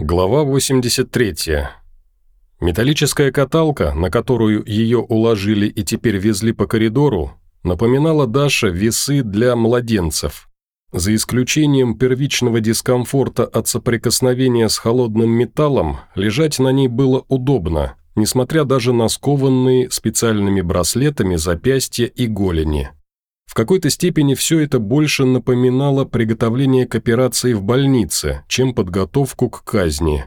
Глава 83. Металлическая каталка, на которую ее уложили и теперь везли по коридору, напоминала Даша весы для младенцев. За исключением первичного дискомфорта от соприкосновения с холодным металлом, лежать на ней было удобно, несмотря даже на скованные специальными браслетами запястья и голени. В какой-то степени все это больше напоминало приготовление к операции в больнице, чем подготовку к казни.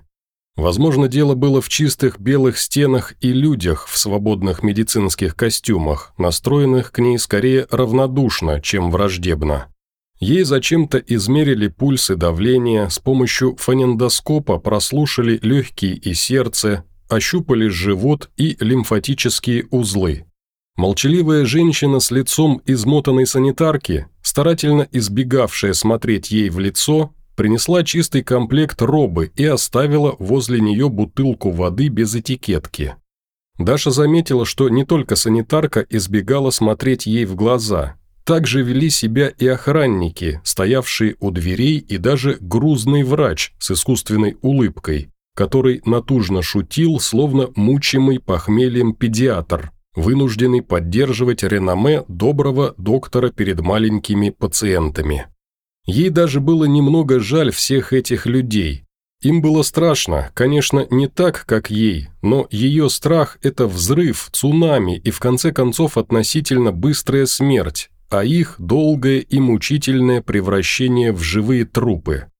Возможно, дело было в чистых белых стенах и людях в свободных медицинских костюмах, настроенных к ней скорее равнодушно, чем враждебно. Ей зачем-то измерили пульс и давление, с помощью фонендоскопа прослушали легкие и сердце, ощупали живот и лимфатические узлы. Молчаливая женщина с лицом измотанной санитарки, старательно избегавшая смотреть ей в лицо, принесла чистый комплект робы и оставила возле нее бутылку воды без этикетки. Даша заметила, что не только санитарка избегала смотреть ей в глаза, так же вели себя и охранники, стоявшие у дверей, и даже грузный врач с искусственной улыбкой, который натужно шутил, словно мучимый похмельем педиатр, вынужденный поддерживать реноме доброго доктора перед маленькими пациентами. Ей даже было немного жаль всех этих людей. Им было страшно, конечно, не так, как ей, но ее страх – это взрыв, цунами и в конце концов относительно быстрая смерть, а их – долгое и мучительное превращение в живые трупы.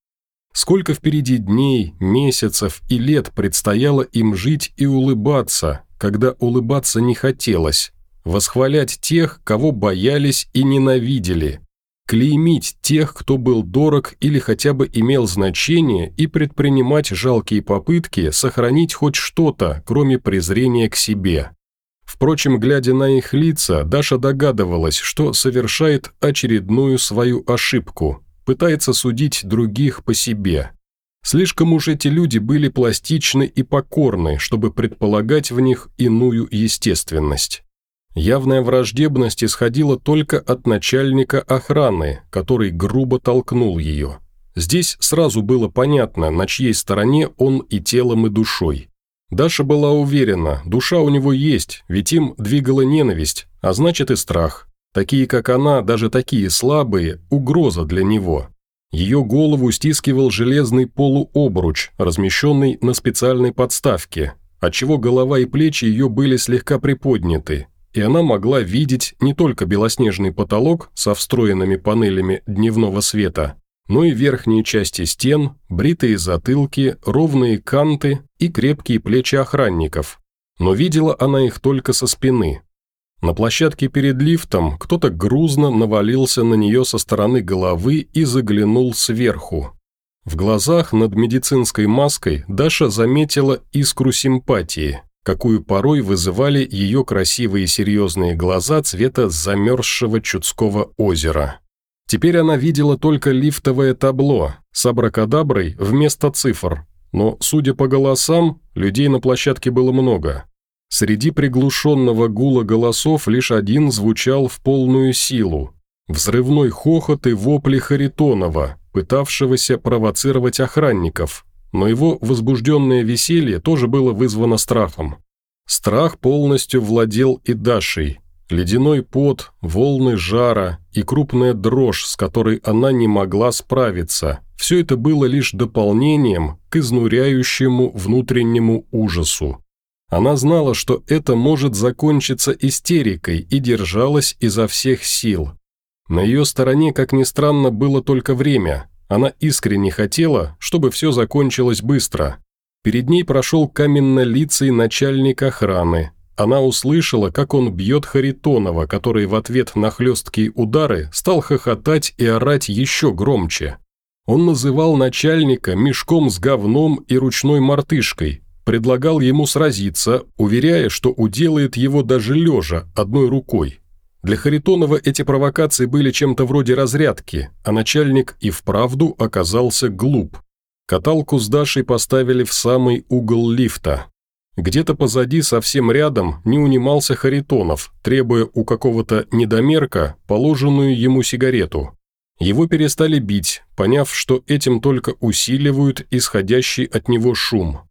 Сколько впереди дней, месяцев и лет предстояло им жить и улыбаться, когда улыбаться не хотелось, восхвалять тех, кого боялись и ненавидели, клеймить тех, кто был дорог или хотя бы имел значение, и предпринимать жалкие попытки сохранить хоть что-то, кроме презрения к себе. Впрочем, глядя на их лица, Даша догадывалась, что совершает очередную свою ошибку, пытается судить других по себе. Слишком уж эти люди были пластичны и покорны, чтобы предполагать в них иную естественность. Явная враждебность исходила только от начальника охраны, который грубо толкнул ее. Здесь сразу было понятно, на чьей стороне он и телом, и душой. Даша была уверена, душа у него есть, ведь им двигала ненависть, а значит и страх. Такие, как она, даже такие слабые, угроза для него. Ее голову стискивал железный полуобруч, размещенный на специальной подставке, отчего голова и плечи ее были слегка приподняты, и она могла видеть не только белоснежный потолок со встроенными панелями дневного света, но и верхние части стен, бритые затылки, ровные канты и крепкие плечи охранников. Но видела она их только со спины, на площадке перед лифтом кто-то грузно навалился на нее со стороны головы и заглянул сверху. В глазах над медицинской маской Даша заметила искру симпатии, какую порой вызывали ее красивые серьезные глаза цвета замерзшего Чудского озера. Теперь она видела только лифтовое табло с абракадаброй вместо цифр, но, судя по голосам, людей на площадке было много. Среди приглушенного гула голосов лишь один звучал в полную силу. Взрывной хохот и вопли Харитонова, пытавшегося провоцировать охранников, но его возбужденное веселье тоже было вызвано страхом. Страх полностью владел и Дашей. Ледяной пот, волны жара и крупная дрожь, с которой она не могла справиться – все это было лишь дополнением к изнуряющему внутреннему ужасу. Она знала, что это может закончиться истерикой и держалась изо всех сил. На ее стороне, как ни странно, было только время. Она искренне хотела, чтобы все закончилось быстро. Перед ней прошел каменно-лицый начальник охраны. Она услышала, как он бьет Харитонова, который в ответ на хлесткие удары стал хохотать и орать еще громче. Он называл начальника мешком с говном и ручной мартышкой, предлагал ему сразиться, уверяя, что уделает его даже лежа, одной рукой. Для Харитонова эти провокации были чем-то вроде разрядки, а начальник и вправду оказался глуп. Каталку с Дашей поставили в самый угол лифта. Где-то позади, совсем рядом, не унимался Харитонов, требуя у какого-то недомерка положенную ему сигарету. Его перестали бить, поняв, что этим только усиливают исходящий от него шум.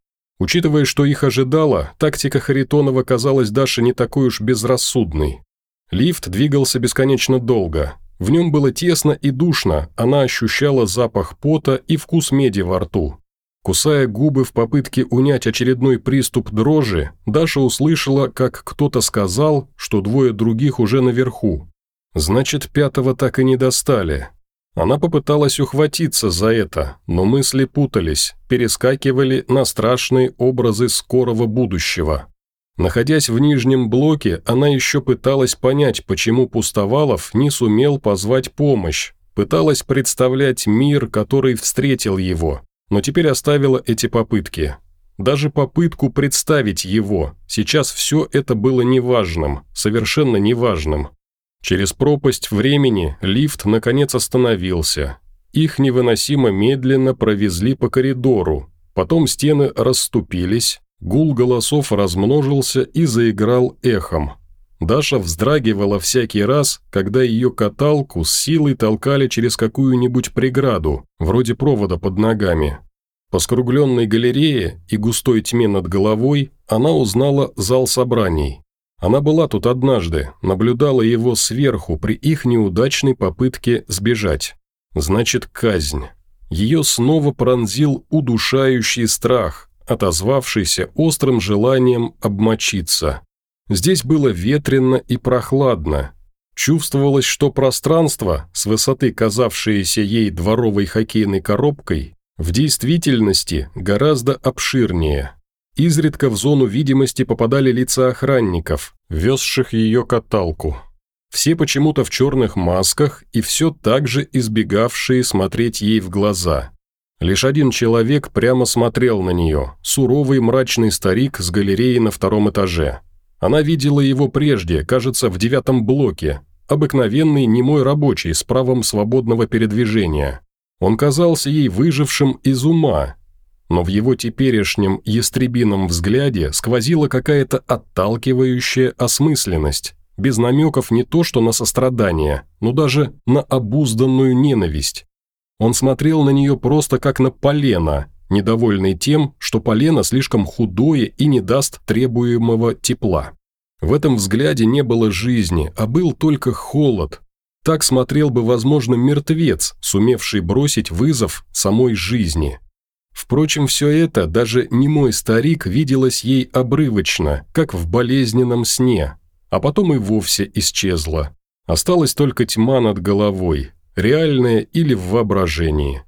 Учитывая, что их ожидало, тактика Харитонова казалась Даше не такой уж безрассудной. Лифт двигался бесконечно долго. В нем было тесно и душно, она ощущала запах пота и вкус меди во рту. Кусая губы в попытке унять очередной приступ дрожи, Даша услышала, как кто-то сказал, что двое других уже наверху. Значит, пятого так и не достали. Она попыталась ухватиться за это, но мысли путались, перескакивали на страшные образы скорого будущего. Находясь в нижнем блоке, она еще пыталась понять, почему Пустовалов не сумел позвать помощь, пыталась представлять мир, который встретил его, но теперь оставила эти попытки. Даже попытку представить его, сейчас все это было неважным, совершенно неважным. Через пропасть времени лифт наконец остановился. Их невыносимо медленно провезли по коридору. Потом стены расступились, гул голосов размножился и заиграл эхом. Даша вздрагивала всякий раз, когда ее каталку с силой толкали через какую-нибудь преграду, вроде провода под ногами. По скругленной галерее и густой тьме над головой она узнала зал собраний. Она была тут однажды, наблюдала его сверху при их неудачной попытке сбежать. Значит, казнь. Ее снова пронзил удушающий страх, отозвавшийся острым желанием обмочиться. Здесь было ветрено и прохладно. Чувствовалось, что пространство, с высоты казавшееся ей дворовой хоккейной коробкой, в действительности гораздо обширнее – Изредка в зону видимости попадали лица охранников, везших ее каталку. Все почему-то в черных масках и все так же избегавшие смотреть ей в глаза. Лишь один человек прямо смотрел на нее, суровый мрачный старик с галереей на втором этаже. Она видела его прежде, кажется, в девятом блоке, обыкновенный немой рабочий с правом свободного передвижения. Он казался ей выжившим из ума, но в его теперешнем ястребином взгляде сквозила какая-то отталкивающая осмысленность, без намеков не то что на сострадание, но даже на обузданную ненависть. Он смотрел на нее просто как на полено, недовольный тем, что полено слишком худое и не даст требуемого тепла. В этом взгляде не было жизни, а был только холод. Так смотрел бы, возможно, мертвец, сумевший бросить вызов самой жизни. Впрочем, все это, даже не мой старик, виделось ей обрывочно, как в болезненном сне, а потом и вовсе исчезло. Осталась только тьма над головой, реальная или в воображении.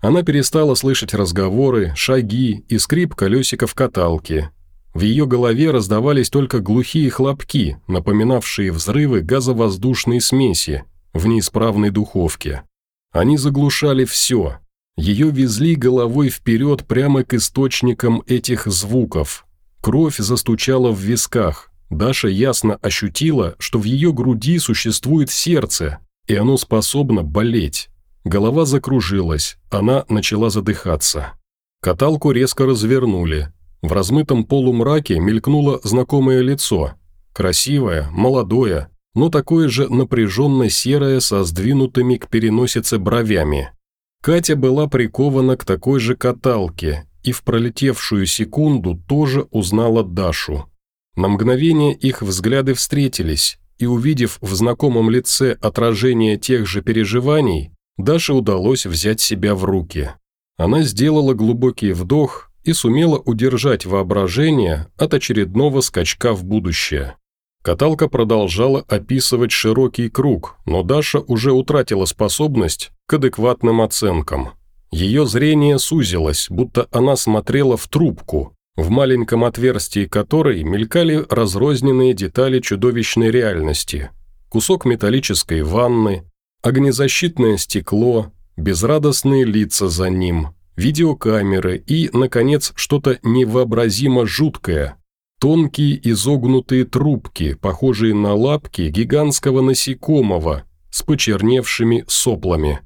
Она перестала слышать разговоры, шаги и скрип колесиков каталки. В ее голове раздавались только глухие хлопки, напоминавшие взрывы газовоздушной смеси в неисправной духовке. Они заглушали все, ее везли головой вперед прямо к источникам этих звуков. Кровь застучала в висках. Даша ясно ощутила, что в ее груди существует сердце, и оно способно болеть. Голова закружилась, она начала задыхаться. Каталку резко развернули. В размытом полумраке мелькнуло знакомое лицо. Красивое, молодое, но такое же напряженно серое со сдвинутыми к переносице бровями. Катя была прикована к такой же каталке и в пролетевшую секунду тоже узнала Дашу. На мгновение их взгляды встретились, и увидев в знакомом лице отражение тех же переживаний, Даше удалось взять себя в руки. Она сделала глубокий вдох и сумела удержать воображение от очередного скачка в будущее. Каталка продолжала описывать широкий круг, но Даша уже утратила способность к адекватным оценкам. Ее зрение сузилось, будто она смотрела в трубку, в маленьком отверстии которой мелькали разрозненные детали чудовищной реальности. Кусок металлической ванны, огнезащитное стекло, безрадостные лица за ним, видеокамеры и, наконец, что-то невообразимо жуткое – Тонкие изогнутые трубки, похожие на лапки гигантского насекомого с почерневшими соплами.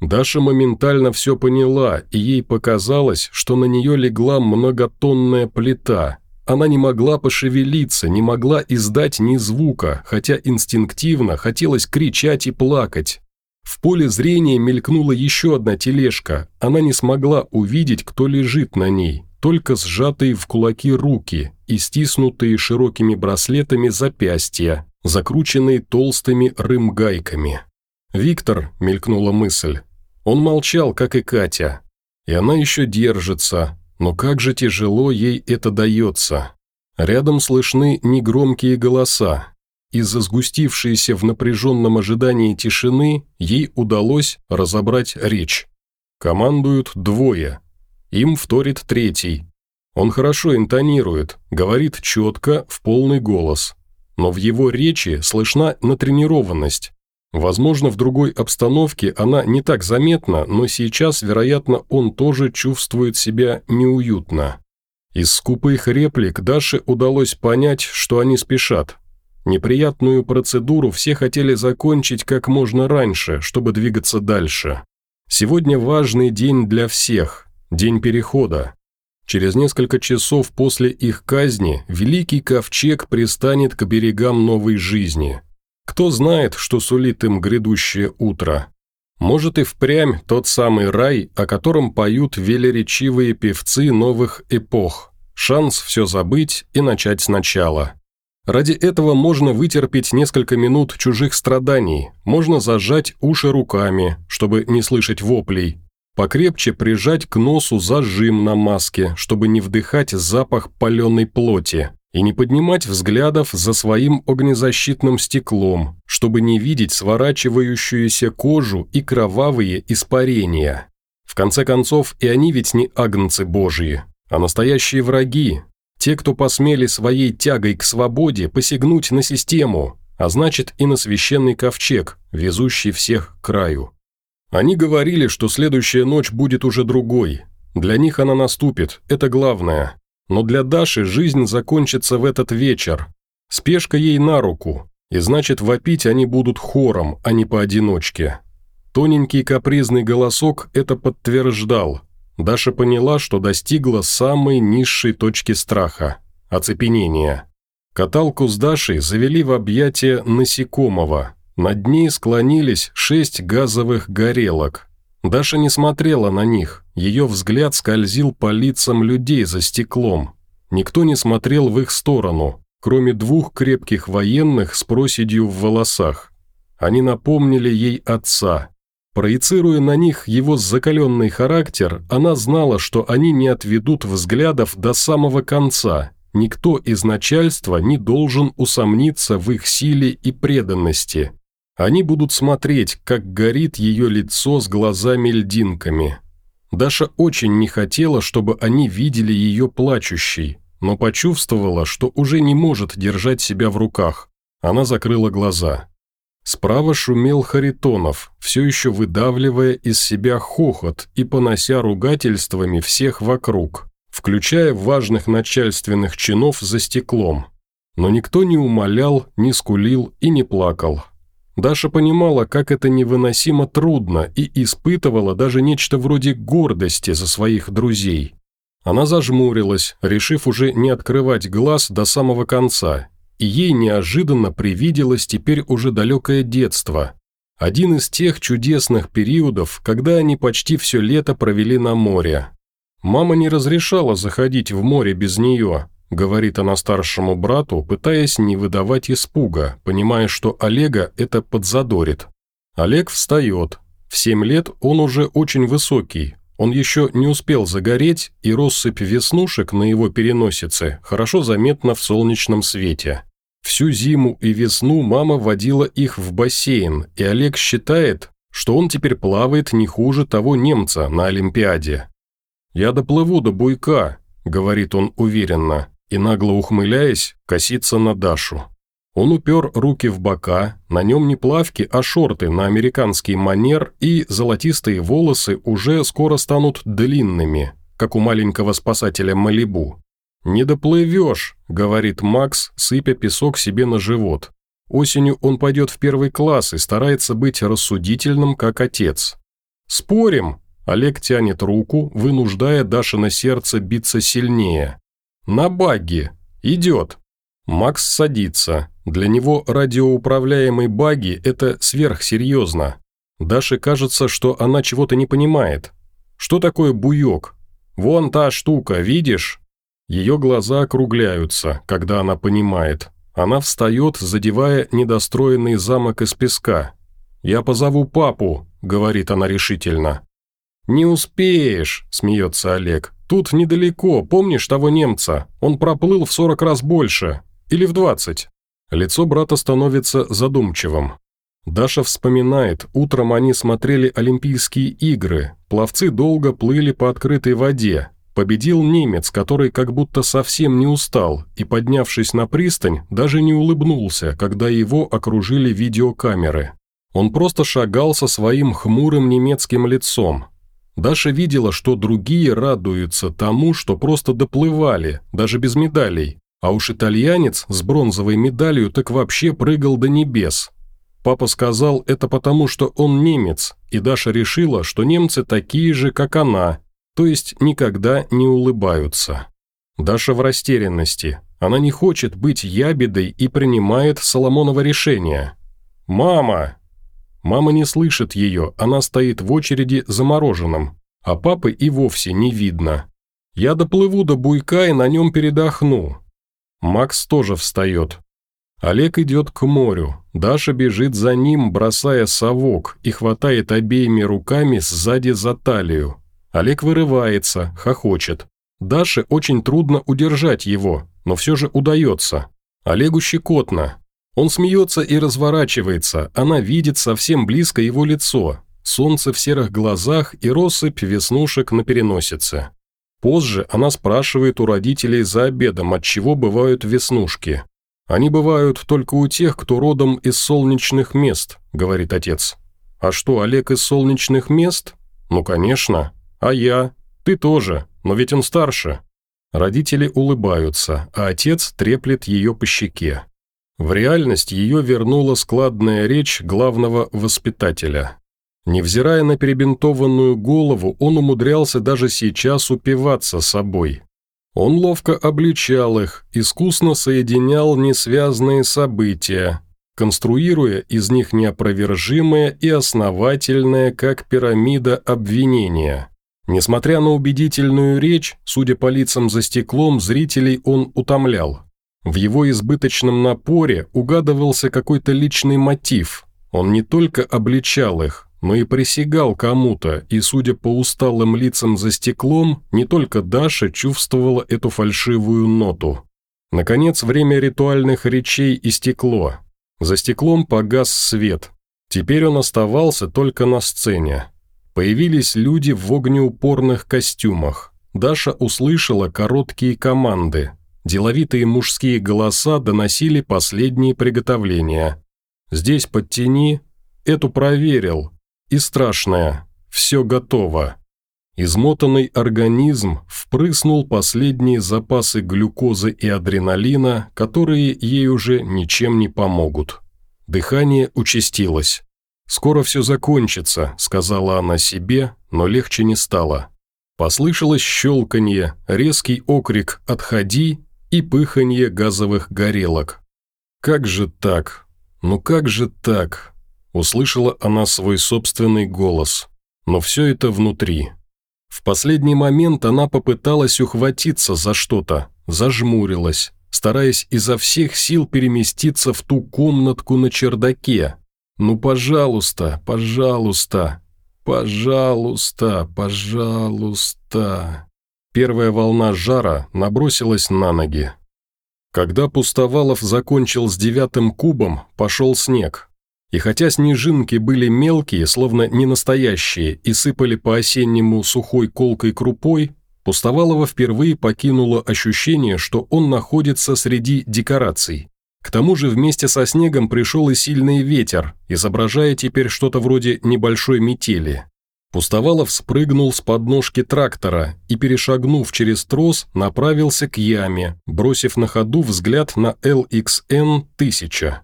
Даша моментально все поняла, и ей показалось, что на нее легла многотонная плита. Она не могла пошевелиться, не могла издать ни звука, хотя инстинктивно хотелось кричать и плакать. В поле зрения мелькнула еще одна тележка. Она не смогла увидеть, кто лежит на ней, только сжатые в кулаки руки и стиснутые широкими браслетами запястья, закрученные толстыми рымгайками. «Виктор», — мелькнула мысль. Он молчал, как и Катя. И она еще держится, но как же тяжело ей это дается. Рядом слышны негромкие голоса. Из-за сгустившейся в напряженном ожидании тишины ей удалось разобрать речь. Командуют двое. Им вторит третий. Он хорошо интонирует, говорит четко, в полный голос. Но в его речи слышна натренированность. Возможно, в другой обстановке она не так заметна, но сейчас, вероятно, он тоже чувствует себя неуютно. Из скупых реплик Даше удалось понять, что они спешат. Неприятную процедуру все хотели закончить как можно раньше, чтобы двигаться дальше. Сегодня важный день для всех, день перехода. Через несколько часов после их казни Великий Ковчег пристанет к берегам новой жизни – кто знает, что сулит им грядущее утро? Может и впрямь тот самый рай, о котором поют велеречивые певцы новых эпох. Шанс все забыть и начать сначала. Ради этого можно вытерпеть несколько минут чужих страданий, можно зажать уши руками, чтобы не слышать воплей, покрепче прижать к носу зажим на маске, чтобы не вдыхать запах паленой плоти, и не поднимать взглядов за своим огнезащитным стеклом, чтобы не видеть сворачивающуюся кожу и кровавые испарения. В конце концов, и они ведь не агнцы божьи, а настоящие враги, те, кто посмели своей тягой к свободе посягнуть на систему, а значит и на священный ковчег, везущий всех к краю. Они говорили, что следующая ночь будет уже другой. Для них она наступит, это главное. Но для Даши жизнь закончится в этот вечер. Спешка ей на руку, и значит вопить они будут хором, а не поодиночке. Тоненький капризный голосок это подтверждал. Даша поняла, что достигла самой низшей точки страха – оцепенения. Каталку с Дашей завели в объятия насекомого. Над ней склонились шесть газовых горелок. Даша не смотрела на них, ее взгляд скользил по лицам людей за стеклом. Никто не смотрел в их сторону, кроме двух крепких военных с проседью в волосах. Они напомнили ей отца. Проецируя на них его закаленный характер, она знала, что они не отведут взглядов до самого конца. Никто из начальства не должен усомниться в их силе и преданности. Они будут смотреть, как горит ее лицо с глазами-льдинками. Даша очень не хотела, чтобы они видели ее плачущей, но почувствовала, что уже не может держать себя в руках. Она закрыла глаза. Справа шумел Харитонов, все еще выдавливая из себя хохот и понося ругательствами всех вокруг, включая важных начальственных чинов за стеклом. Но никто не умолял, не скулил и не плакал. Даша понимала, как это невыносимо трудно и испытывала даже нечто вроде гордости за своих друзей. Она зажмурилась, решив уже не открывать глаз до самого конца, и ей неожиданно привиделось теперь уже далекое детство. Один из тех чудесных периодов, когда они почти все лето провели на море. Мама не разрешала заходить в море без нее, – говорит она старшему брату, пытаясь не выдавать испуга, понимая, что Олега это подзадорит. Олег встает. В семь лет он уже очень высокий. Он еще не успел загореть, и россыпь веснушек на его переносице хорошо заметна в солнечном свете. Всю зиму и весну мама водила их в бассейн, и Олег считает, что он теперь плавает не хуже того немца на Олимпиаде. «Я доплыву до буйка», — говорит он уверенно и, нагло ухмыляясь, косится на Дашу. Он упер руки в бока, на нем не плавки, а шорты на американский манер, и золотистые волосы уже скоро станут длинными, как у маленького спасателя Малибу. «Не доплывешь», — говорит Макс, сыпя песок себе на живот. Осенью он пойдет в первый класс и старается быть рассудительным, как отец. «Спорим?» – Олег тянет руку, вынуждая Дашино сердце биться сильнее. «На багги! Идет!» Макс садится. Для него радиоуправляемый багги – это сверхсерьезно. Даше кажется, что она чего-то не понимает. Что такое буек? Вон та штука, видишь? Ее глаза округляются, когда она понимает. Она встает, задевая недостроенный замок из песка. «Я позову папу», — говорит она решительно. «Не успеешь», — смеется Олег. «Тут недалеко, помнишь того немца? Он проплыл в сорок раз больше. Или в двадцать». Лицо брата становится задумчивым. Даша вспоминает, утром они смотрели Олимпийские игры, пловцы долго плыли по открытой воде. Победил немец, который как будто совсем не устал, и, поднявшись на пристань, даже не улыбнулся, когда его окружили видеокамеры. Он просто шагал со своим хмурым немецким лицом. Даша видела, что другие радуются тому, что просто доплывали, даже без медалей, а уж итальянец с бронзовой медалью так вообще прыгал до небес. Папа сказал это потому, что он немец, и Даша решила, что немцы такие же, как она, то есть никогда не улыбаются. Даша в растерянности. Она не хочет быть ябедой и принимает Соломонова решение. «Мама!» Мама не слышит ее, она стоит в очереди замороженным, а папы и вовсе не видно. «Я доплыву до буйка и на нем передохну». Макс тоже встает. Олег идет к морю, Даша бежит за ним, бросая совок, и хватает обеими руками сзади за талию. Олег вырывается, хохочет. Даше очень трудно удержать его, но все же удается. Олегу щекотно. Он смеется и разворачивается, она видит совсем близко его лицо, солнце в серых глазах и россыпь веснушек на переносице. Позже она спрашивает у родителей за обедом, от чего бывают веснушки. «Они бывают только у тех, кто родом из солнечных мест», – говорит отец. «А что, Олег из солнечных мест? Ну, конечно. А я? Ты тоже, но ведь он старше». Родители улыбаются, а отец треплет ее по щеке. В реальность ее вернула складная речь главного воспитателя. Невзирая на перебинтованную голову, он умудрялся даже сейчас упиваться собой. Он ловко обличал их, искусно соединял несвязные события, конструируя из них неопровержимое и основательное, как пирамида обвинения. Несмотря на убедительную речь, судя по лицам за стеклом, зрителей он утомлял. В его избыточном напоре угадывался какой-то личный мотив. Он не только обличал их, но и присягал кому-то, и, судя по усталым лицам за стеклом, не только Даша чувствовала эту фальшивую ноту. Наконец, время ритуальных речей истекло. За стеклом погас свет. Теперь он оставался только на сцене. Появились люди в огнеупорных костюмах. Даша услышала короткие команды. Деловитые мужские голоса доносили последние приготовления. «Здесь подтяни», «Эту проверил», и страшное – все готово. Измотанный организм впрыснул последние запасы глюкозы и адреналина, которые ей уже ничем не помогут. Дыхание участилось. «Скоро все закончится», – сказала она себе, но легче не стало. Послышалось щелканье, резкий окрик «Отходи!» И пыханье газовых горелок. «Как же так? Ну как же так?» Услышала она свой собственный голос. Но все это внутри. В последний момент она попыталась ухватиться за что-то, зажмурилась, стараясь изо всех сил переместиться в ту комнатку на чердаке. «Ну, пожалуйста, пожалуйста, пожалуйста, пожалуйста». Первая волна жара набросилась на ноги. Когда Пустовалов закончил с девятым кубом, пошел снег, и хотя снежинки были мелкие, словно не настоящие, и сыпали по-осеннему сухой колкой крупой, Пустовалова впервые покинуло ощущение, что он находится среди декораций. К тому же вместе со снегом пришел и сильный ветер, изображая теперь что-то вроде небольшой метели. Пустовалов спрыгнул с подножки трактора и, перешагнув через трос, направился к яме, бросив на ходу взгляд на LXN-1000.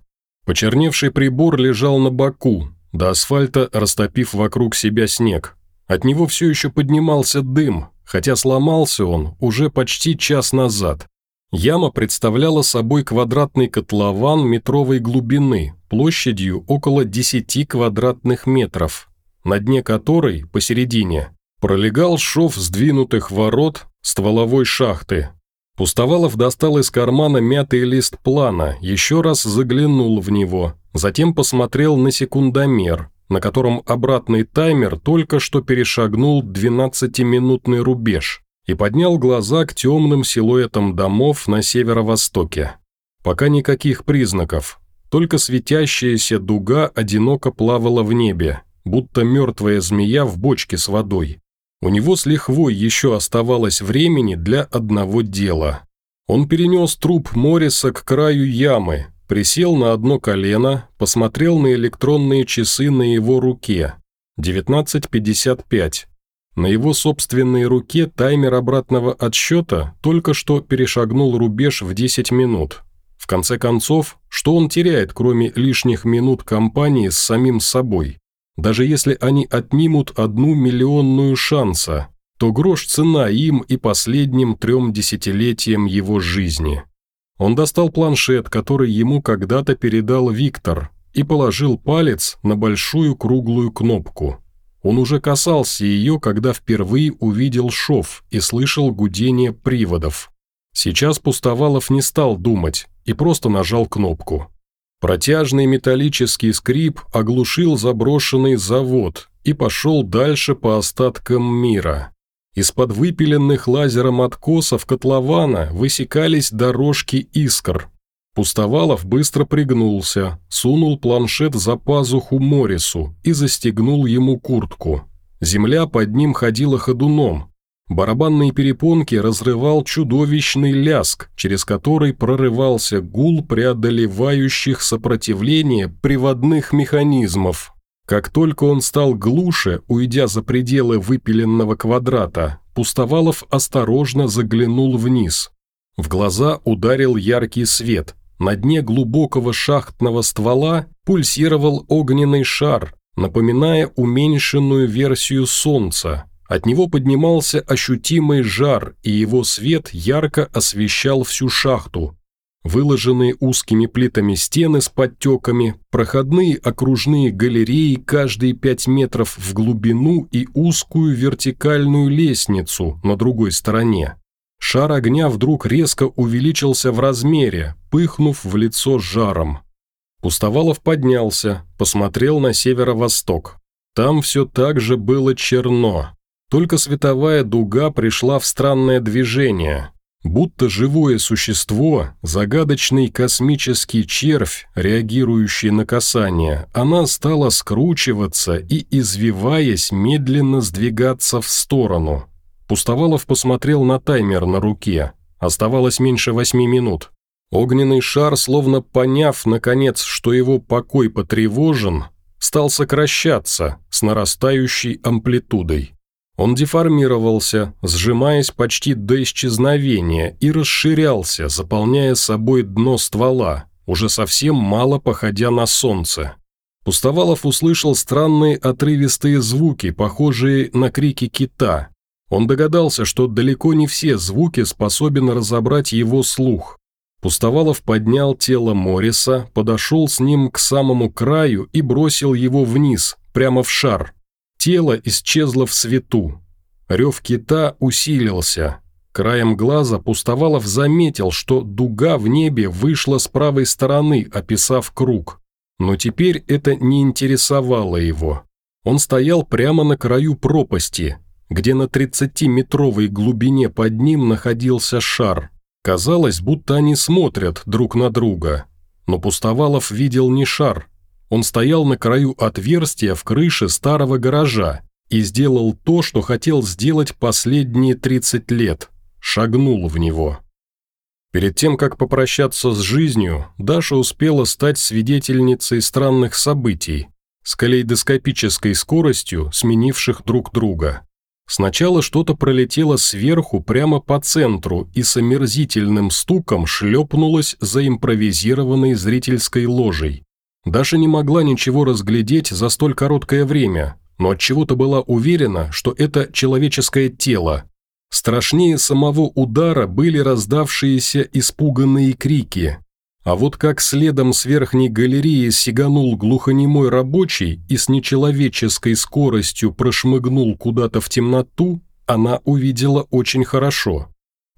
Почерневший прибор лежал на боку, до асфальта растопив вокруг себя снег. От него все еще поднимался дым, хотя сломался он уже почти час назад. Яма представляла собой квадратный котлован метровой глубины, площадью около 10 квадратных метров. На дне которой, посередине, пролегал шов сдвинутых ворот стволовой шахты. Пустовалов достал из кармана мятый лист плана, еще раз заглянул в него, затем посмотрел на секундомер, на котором обратный таймер только что перешагнул 12-минутный рубеж и поднял глаза к темным силуэтам домов на северо-востоке. Пока никаких признаков, только светящаяся дуга одиноко плавала в небе, будто мертвая змея в бочке с водой. У него с лихвой еще оставалось времени для одного дела. Он перенес труп Морриса к краю ямы, присел на одно колено, посмотрел на электронные часы на его руке. 19.55. На его собственной руке таймер обратного отсчета только что перешагнул рубеж в 10 минут. В конце концов, что он теряет, кроме лишних минут компании с самим собой? Даже если они отнимут одну миллионную шанса, то грош цена им и последним трем десятилетиям его жизни. Он достал планшет, который ему когда-то передал Виктор, и положил палец на большую круглую кнопку. Он уже касался ее, когда впервые увидел шов и слышал гудение приводов. Сейчас Пустовалов не стал думать и просто нажал кнопку. Протяжный металлический скрип оглушил заброшенный завод и пошел дальше по остаткам мира. Из-под выпиленных лазером откосов котлована высекались дорожки искр. Пустовалов быстро пригнулся, сунул планшет за пазуху Морису и застегнул ему куртку. Земля под ним ходила ходуном, Барабанные перепонки разрывал чудовищный ляск, через который прорывался гул преодолевающих сопротивление приводных механизмов. Как только он стал глуше, уйдя за пределы выпиленного квадрата, Пустовалов осторожно заглянул вниз. В глаза ударил яркий свет. На дне глубокого шахтного ствола пульсировал огненный шар, напоминая уменьшенную версию Солнца, от него поднимался ощутимый жар, и его свет ярко освещал всю шахту. Выложенные узкими плитами стены с подтеками, проходные окружные галереи каждые пять метров в глубину и узкую вертикальную лестницу на другой стороне. Шар огня вдруг резко увеличился в размере, пыхнув в лицо жаром. Пустовалов поднялся, посмотрел на северо-восток. Там все так же было черно, только световая дуга пришла в странное движение, будто живое существо, загадочный космический червь, реагирующий на касание, она стала скручиваться и, извиваясь, медленно сдвигаться в сторону. Пустовалов посмотрел на таймер на руке. Оставалось меньше восьми минут. Огненный шар, словно поняв, наконец, что его покой потревожен, стал сокращаться с нарастающей амплитудой. Он деформировался, сжимаясь почти до исчезновения, и расширялся, заполняя собой дно ствола, уже совсем мало походя на солнце. Пустовалов услышал странные отрывистые звуки, похожие на крики кита. Он догадался, что далеко не все звуки способен разобрать его слух. Пустовалов поднял тело Морриса, подошел с ним к самому краю и бросил его вниз, прямо в шар. Тело исчезло в свету. Рев кита усилился. Краем глаза Пустовалов заметил, что дуга в небе вышла с правой стороны, описав круг. Но теперь это не интересовало его. Он стоял прямо на краю пропасти, где на 30-метровой глубине под ним находился шар. Казалось, будто они смотрят друг на друга. Но Пустовалов видел не шар, он стоял на краю отверстия в крыше старого гаража и сделал то, что хотел сделать последние 30 лет – шагнул в него. Перед тем, как попрощаться с жизнью, Даша успела стать свидетельницей странных событий, с калейдоскопической скоростью, сменивших друг друга. Сначала что-то пролетело сверху прямо по центру и с омерзительным стуком шлепнулось за импровизированной зрительской ложей. Даша не могла ничего разглядеть за столь короткое время, но от чего то была уверена, что это человеческое тело. Страшнее самого удара были раздавшиеся испуганные крики. А вот как следом с верхней галереи сиганул глухонемой рабочий и с нечеловеческой скоростью прошмыгнул куда-то в темноту, она увидела очень хорошо.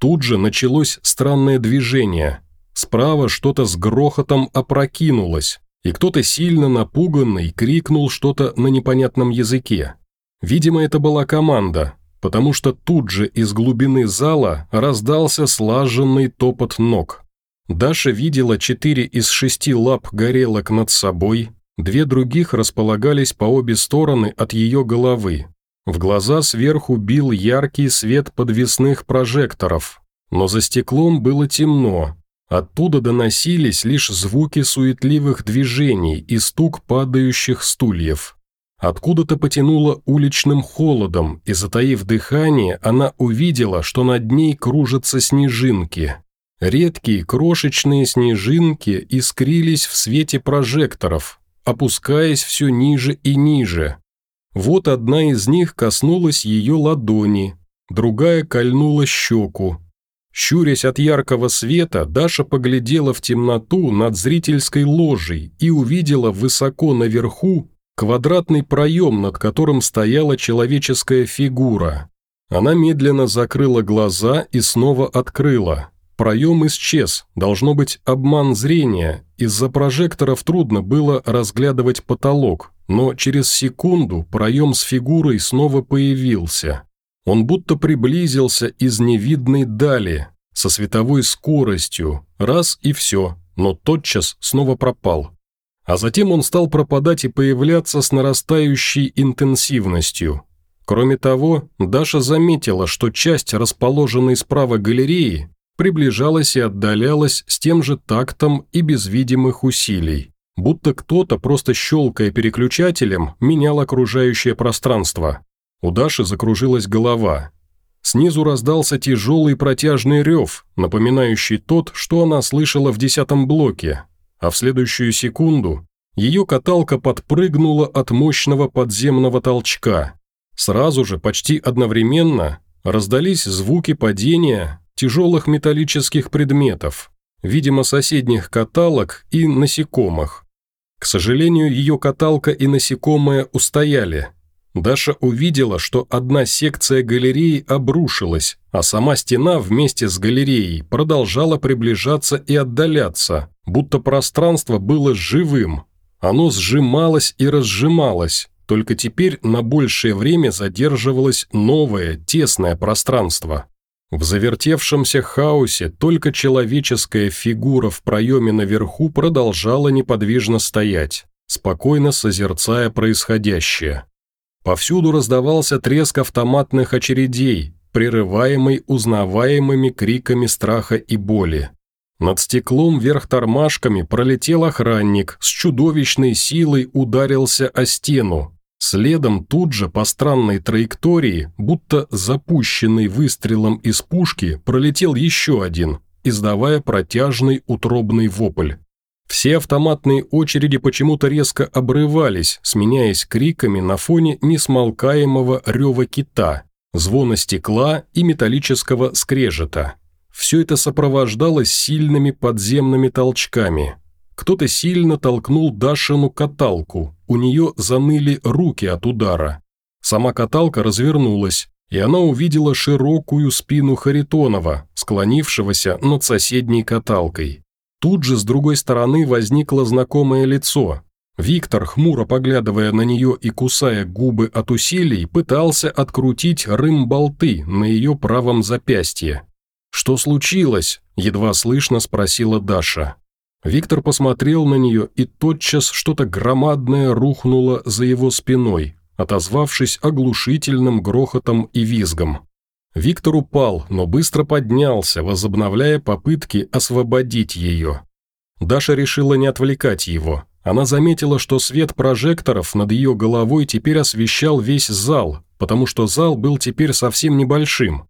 Тут же началось странное движение. Справа что-то с грохотом опрокинулось, и кто-то сильно напуганный крикнул что-то на непонятном языке. Видимо, это была команда, потому что тут же из глубины зала раздался слаженный топот ног. Даша видела четыре из шести лап горелок над собой, две других располагались по обе стороны от ее головы. В глаза сверху бил яркий свет подвесных прожекторов, но за стеклом было темно. Оттуда доносились лишь звуки суетливых движений и стук падающих стульев. Откуда-то потянуло уличным холодом, и, затаив дыхание, она увидела, что над ней кружатся снежинки. Редкие крошечные снежинки искрились в свете прожекторов, опускаясь все ниже и ниже, вот одна из них коснулась ее ладони, другая кольнула щеку. Щурясь от яркого света, Даша поглядела в темноту над зрительской ложей и увидела высоко наверху квадратный проем, над которым стояла человеческая фигура. Она медленно закрыла глаза и снова открыла. Проем исчез, должно быть обман зрения, из-за прожекторов трудно было разглядывать потолок, но через секунду проем с фигурой снова появился. Он будто приблизился из невидной дали, со световой скоростью, раз и все, но тотчас снова пропал. А затем он стал пропадать и появляться с нарастающей интенсивностью. Кроме того, Даша заметила, что часть расположенной справа галереи приближалась и отдалялась с тем же тактом и без видимых усилий будто кто-то, просто щелкая переключателем, менял окружающее пространство. У Даши закружилась голова. Снизу раздался тяжелый протяжный рев, напоминающий тот, что она слышала в десятом блоке, а в следующую секунду ее каталка подпрыгнула от мощного подземного толчка. Сразу же, почти одновременно, раздались звуки падения тяжелых металлических предметов, видимо, соседних каталог и насекомых. К сожалению, ее каталка и насекомые устояли. Даша увидела, что одна секция галереи обрушилась, а сама стена вместе с галереей продолжала приближаться и отдаляться, будто пространство было живым. Оно сжималось и разжималось, только теперь на большее время задерживалось новое, тесное пространство. В завертевшемся хаосе только человеческая фигура в проеме наверху продолжала неподвижно стоять, спокойно созерцая происходящее. Повсюду раздавался треск автоматных очередей, прерываемый узнаваемыми криками страха и боли. Над стеклом вверх тормашками пролетел охранник, с чудовищной силой ударился о стену, Следом тут же по странной траектории, будто запущенный выстрелом из пушки, пролетел еще один, издавая протяжный утробный вопль. Все автоматные очереди почему-то резко обрывались, сменяясь криками на фоне несмолкаемого рева кита, звона стекла и металлического скрежета. Все это сопровождалось сильными подземными толчками – кто-то сильно толкнул Дашину каталку, у нее заныли руки от удара. Сама каталка развернулась, и она увидела широкую спину Харитонова, склонившегося над соседней каталкой. Тут же с другой стороны возникло знакомое лицо. Виктор, хмуро поглядывая на нее и кусая губы от усилий, пытался открутить рым-болты на ее правом запястье. «Что случилось?» – едва слышно спросила Даша. Виктор посмотрел на нее, и тотчас что-то громадное рухнуло за его спиной, отозвавшись оглушительным грохотом и визгом. Виктор упал, но быстро поднялся, возобновляя попытки освободить ее. Даша решила не отвлекать его. Она заметила, что свет прожекторов над ее головой теперь освещал весь зал, потому что зал был теперь совсем небольшим.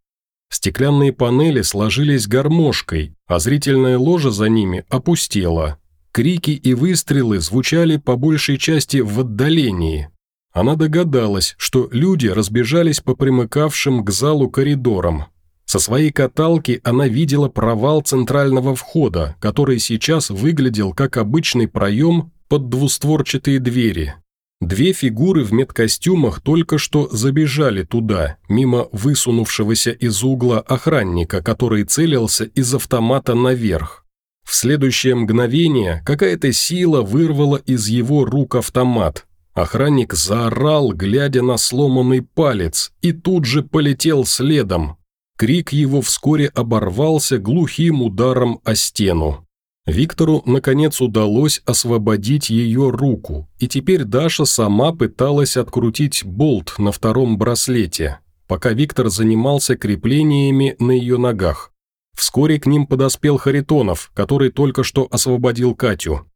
Стеклянные панели сложились гармошкой, а зрительная ложа за ними опустела. Крики и выстрелы звучали по большей части в отдалении. Она догадалась, что люди разбежались по примыкавшим к залу коридорам. Со своей каталки она видела провал центрального входа, который сейчас выглядел как обычный проем под двустворчатые двери. Две фигуры в медкостюмах только что забежали туда, мимо высунувшегося из угла охранника, который целился из автомата наверх. В следующее мгновение какая-то сила вырвала из его рук автомат. Охранник заорал, глядя на сломанный палец, и тут же полетел следом, Крик его вскоре оборвался глухим ударом о стену. Виктору, наконец, удалось освободить ее руку, и теперь Даша сама пыталась открутить болт на втором браслете, пока Виктор занимался креплениями на ее ногах. Вскоре к ним подоспел Харитонов, который только что освободил Катю.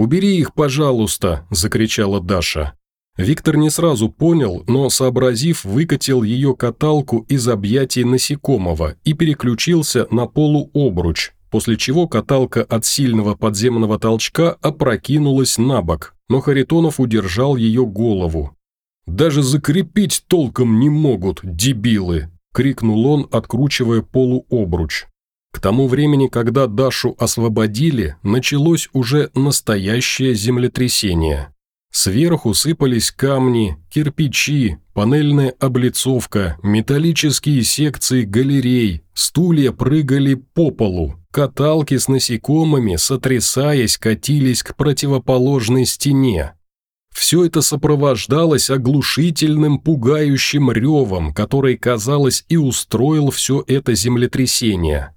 «Убери их, пожалуйста!» – закричала Даша. Виктор не сразу понял, но, сообразив, выкатил ее каталку из объятий насекомого и переключился на полуобруч, после чего каталка от сильного подземного толчка опрокинулась на бок, но Харитонов удержал ее голову. «Даже закрепить толком не могут, дебилы!» – крикнул он, откручивая полуобруч. К тому времени, когда Дашу освободили, началось уже настоящее землетрясение. Сверху сыпались камни, кирпичи, панельная облицовка, металлические секции галерей, стулья прыгали по полу, каталки с насекомыми, сотрясаясь, катились к противоположной стене. Все это сопровождалось оглушительным, пугающим ревом, который, казалось, и устроил все это землетрясение.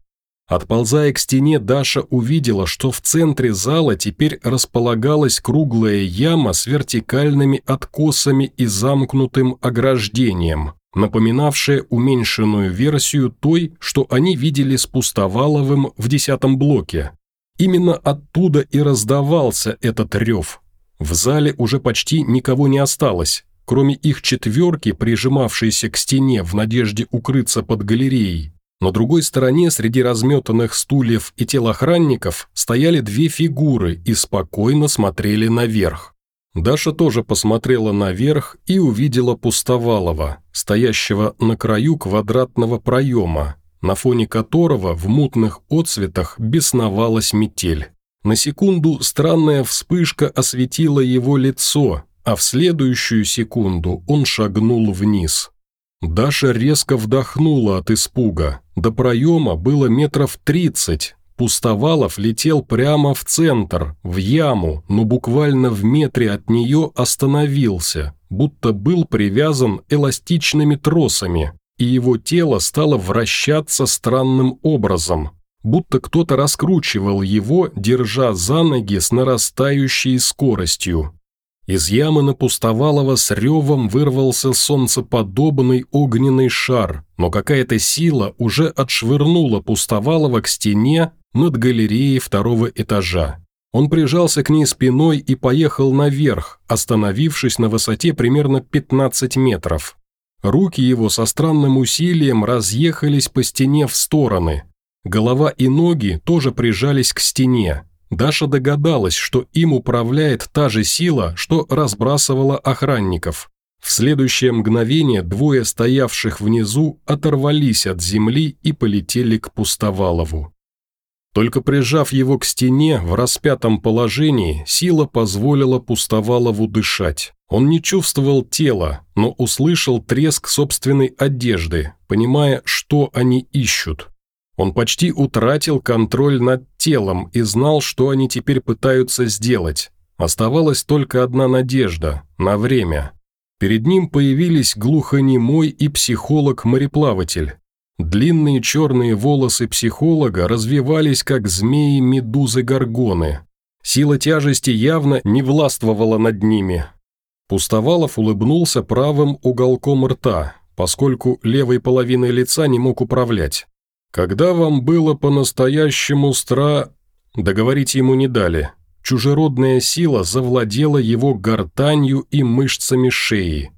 Отползая к стене, Даша увидела, что в центре зала теперь располагалась круглая яма с вертикальными откосами и замкнутым ограждением, напоминавшая уменьшенную версию той, что они видели с Пустоваловым в десятом блоке. Именно оттуда и раздавался этот рев. В зале уже почти никого не осталось, кроме их четверки, прижимавшейся к стене в надежде укрыться под галереей. На другой стороне среди разметанных стульев и телохранников стояли две фигуры и спокойно смотрели наверх. Даша тоже посмотрела наверх и увидела Пустовалова, стоящего на краю квадратного проема, на фоне которого в мутных отцветах бесновалась метель. На секунду странная вспышка осветила его лицо, а в следующую секунду он шагнул вниз. Даша резко вдохнула от испуга. До проема было метров тридцать. Пустовалов летел прямо в центр, в яму, но буквально в метре от нее остановился, будто был привязан эластичными тросами, и его тело стало вращаться странным образом, будто кто-то раскручивал его, держа за ноги с нарастающей скоростью. Из ямы на Пустовалова с ревом вырвался солнцеподобный огненный шар, но какая-то сила уже отшвырнула Пустовалова к стене над галереей второго этажа. Он прижался к ней спиной и поехал наверх, остановившись на высоте примерно 15 метров. Руки его со странным усилием разъехались по стене в стороны. Голова и ноги тоже прижались к стене, Даша догадалась, что им управляет та же сила, что разбрасывала охранников. В следующее мгновение двое стоявших внизу оторвались от земли и полетели к Пустовалову. Только прижав его к стене в распятом положении, сила позволила Пустовалову дышать. Он не чувствовал тела, но услышал треск собственной одежды, понимая, что они ищут. Он почти утратил контроль над телом и знал, что они теперь пытаются сделать. Оставалась только одна надежда – на время. Перед ним появились глухонемой и психолог-мореплаватель. Длинные черные волосы психолога развивались, как змеи-медузы-горгоны. Сила тяжести явно не властвовала над ними. Пустовалов улыбнулся правым уголком рта, поскольку левой половиной лица не мог управлять. Когда вам было по-настоящему стра...» Договорить ему не дали. Чужеродная сила завладела его гортанью и мышцами шеи.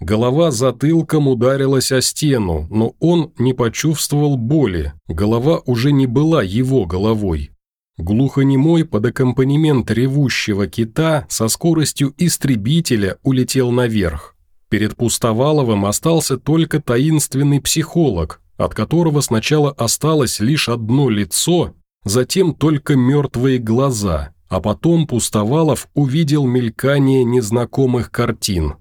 Голова затылком ударилась о стену, но он не почувствовал боли, голова уже не была его головой. Глухонемой под аккомпанемент ревущего кита со скоростью истребителя улетел наверх. Перед Пустоваловым остался только таинственный психолог, от которого сначала осталось лишь одно лицо, затем только мертвые глаза, а потом Пустовалов увидел мелькание незнакомых картин.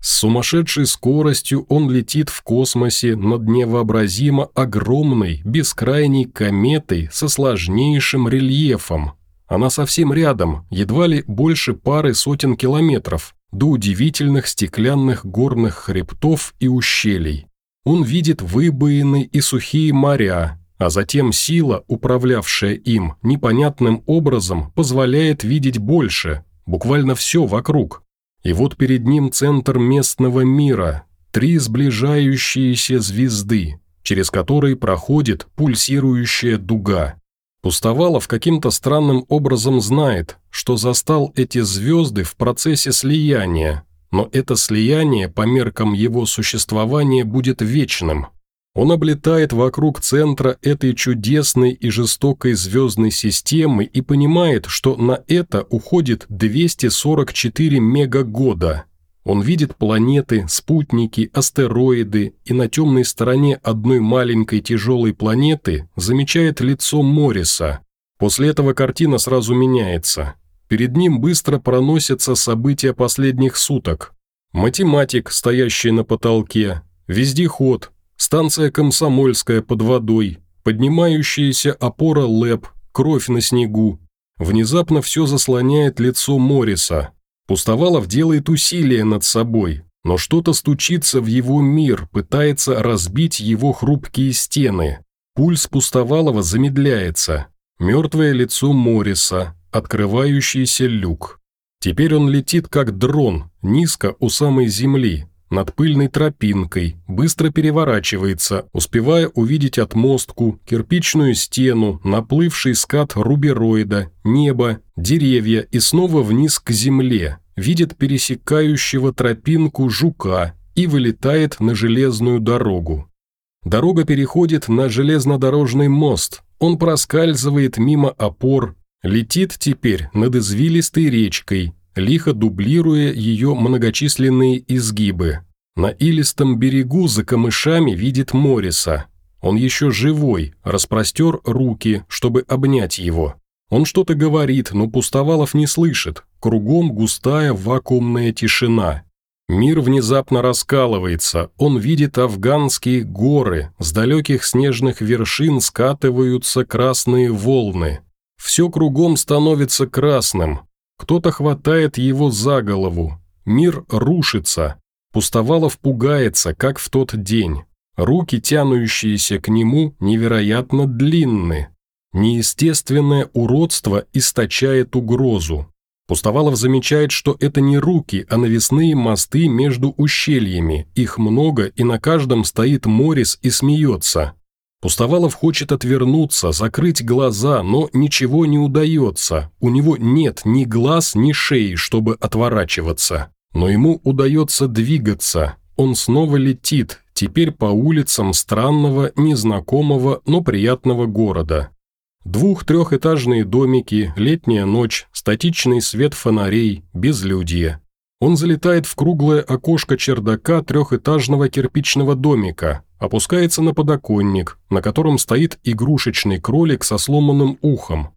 С сумасшедшей скоростью он летит в космосе над невообразимо огромной, бескрайней кометой со сложнейшим рельефом. Она совсем рядом, едва ли больше пары сотен километров, до удивительных стеклянных горных хребтов и ущелий. Он видит выбоины и сухие моря, а затем сила, управлявшая им, непонятным образом позволяет видеть больше, буквально все вокруг. И вот перед ним центр местного мира, три сближающиеся звезды, через которые проходит пульсирующая дуга. Пустовалов каким-то странным образом знает, что застал эти звезды в процессе слияния, но это слияние по меркам его существования будет вечным. Он облетает вокруг центра этой чудесной и жестокой звездной системы и понимает, что на это уходит 244 мегагода. Он видит планеты, спутники, астероиды и на темной стороне одной маленькой тяжелой планеты замечает лицо Морриса. После этого картина сразу меняется. Перед ним быстро проносятся события последних суток. Математик, стоящий на потолке, вездеход, станция Комсомольская под водой, поднимающаяся опора ЛЭП, кровь на снегу. Внезапно все заслоняет лицо Морриса. Пустовалов делает усилия над собой, но что-то стучится в его мир, пытается разбить его хрупкие стены. Пульс Пустовалова замедляется. Мертвое лицо Морриса, открывающийся люк. Теперь он летит как дрон, низко у самой земли, над пыльной тропинкой, быстро переворачивается, успевая увидеть отмостку, кирпичную стену, наплывший скат рубероида, небо, деревья и снова вниз к земле, видит пересекающего тропинку жука и вылетает на железную дорогу. Дорога переходит на железнодорожный мост, он проскальзывает мимо опор, летит теперь над извилистой речкой, лихо дублируя ее многочисленные изгибы. На илистом берегу за камышами видит Мориса. Он еще живой, распростер руки, чтобы обнять его. Он что-то говорит, но Пустовалов не слышит. Кругом густая вакуумная тишина. Мир внезапно раскалывается, он видит афганские горы, с далеких снежных вершин скатываются красные волны. Все кругом становится красным, кто-то хватает его за голову. Мир рушится. Пустовалов пугается, как в тот день. Руки, тянущиеся к нему, невероятно длинны. Неестественное уродство источает угрозу. Пустовалов замечает, что это не руки, а навесные мосты между ущельями. Их много, и на каждом стоит Морис и смеется. Пустовалов хочет отвернуться, закрыть глаза, но ничего не удается. У него нет ни глаз, ни шеи, чтобы отворачиваться. Но ему удается двигаться. Он снова летит, теперь по улицам странного, незнакомого, но приятного города. Двух-трехэтажные домики, летняя ночь, статичный свет фонарей, безлюдье. Он залетает в круглое окошко чердака трехэтажного кирпичного домика, опускается на подоконник, на котором стоит игрушечный кролик со сломанным ухом.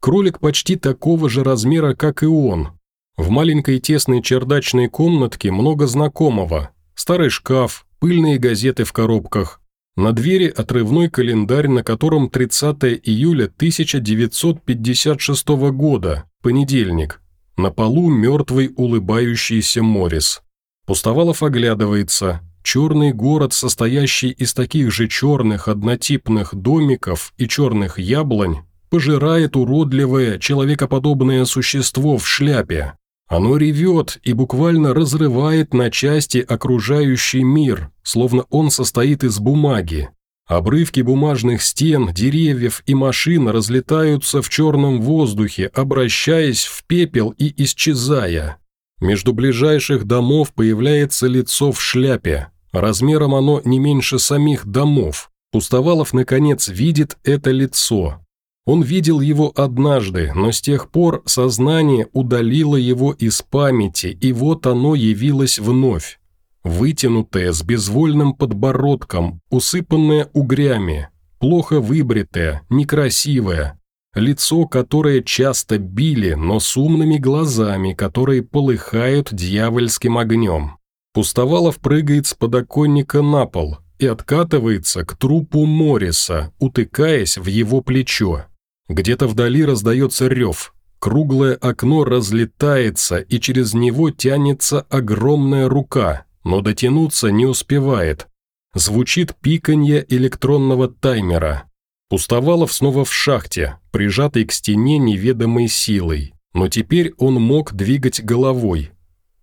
Кролик почти такого же размера, как и он. В маленькой тесной чердачной комнатке много знакомого. Старый шкаф, пыльные газеты в коробках. На двери отрывной календарь, на котором 30 июля 1956 года, понедельник. На полу мертвый улыбающийся Морис. Пустовалов оглядывается, Черный город, состоящий из таких же черных однотипных домиков и черных яблонь, пожирает уродливое, человекоподобное существо в шляпе. Оно ревет и буквально разрывает на части окружающий мир, словно он состоит из бумаги. Обрывки бумажных стен, деревьев и машин разлетаются в черном воздухе, обращаясь в пепел и исчезая. Между ближайших домов появляется лицо в шляпе. Размером оно не меньше самих домов. Пустовалов, наконец, видит это лицо. Он видел его однажды, но с тех пор сознание удалило его из памяти, и вот оно явилось вновь. Вытянутая, с безвольным подбородком, усыпанная угрями, плохо выбритая, некрасивая, лицо, которое часто били, но с умными глазами, которые полыхают дьявольским огнем. Пустовалов прыгает с подоконника на пол и откатывается к трупу Морриса, утыкаясь в его плечо. Где-то вдали раздается рев. Круглое окно разлетается, и через него тянется огромная рука, но дотянуться не успевает. Звучит пиканье электронного таймера. Пустовалов снова в шахте, прижатый к стене неведомой силой. Но теперь он мог двигать головой.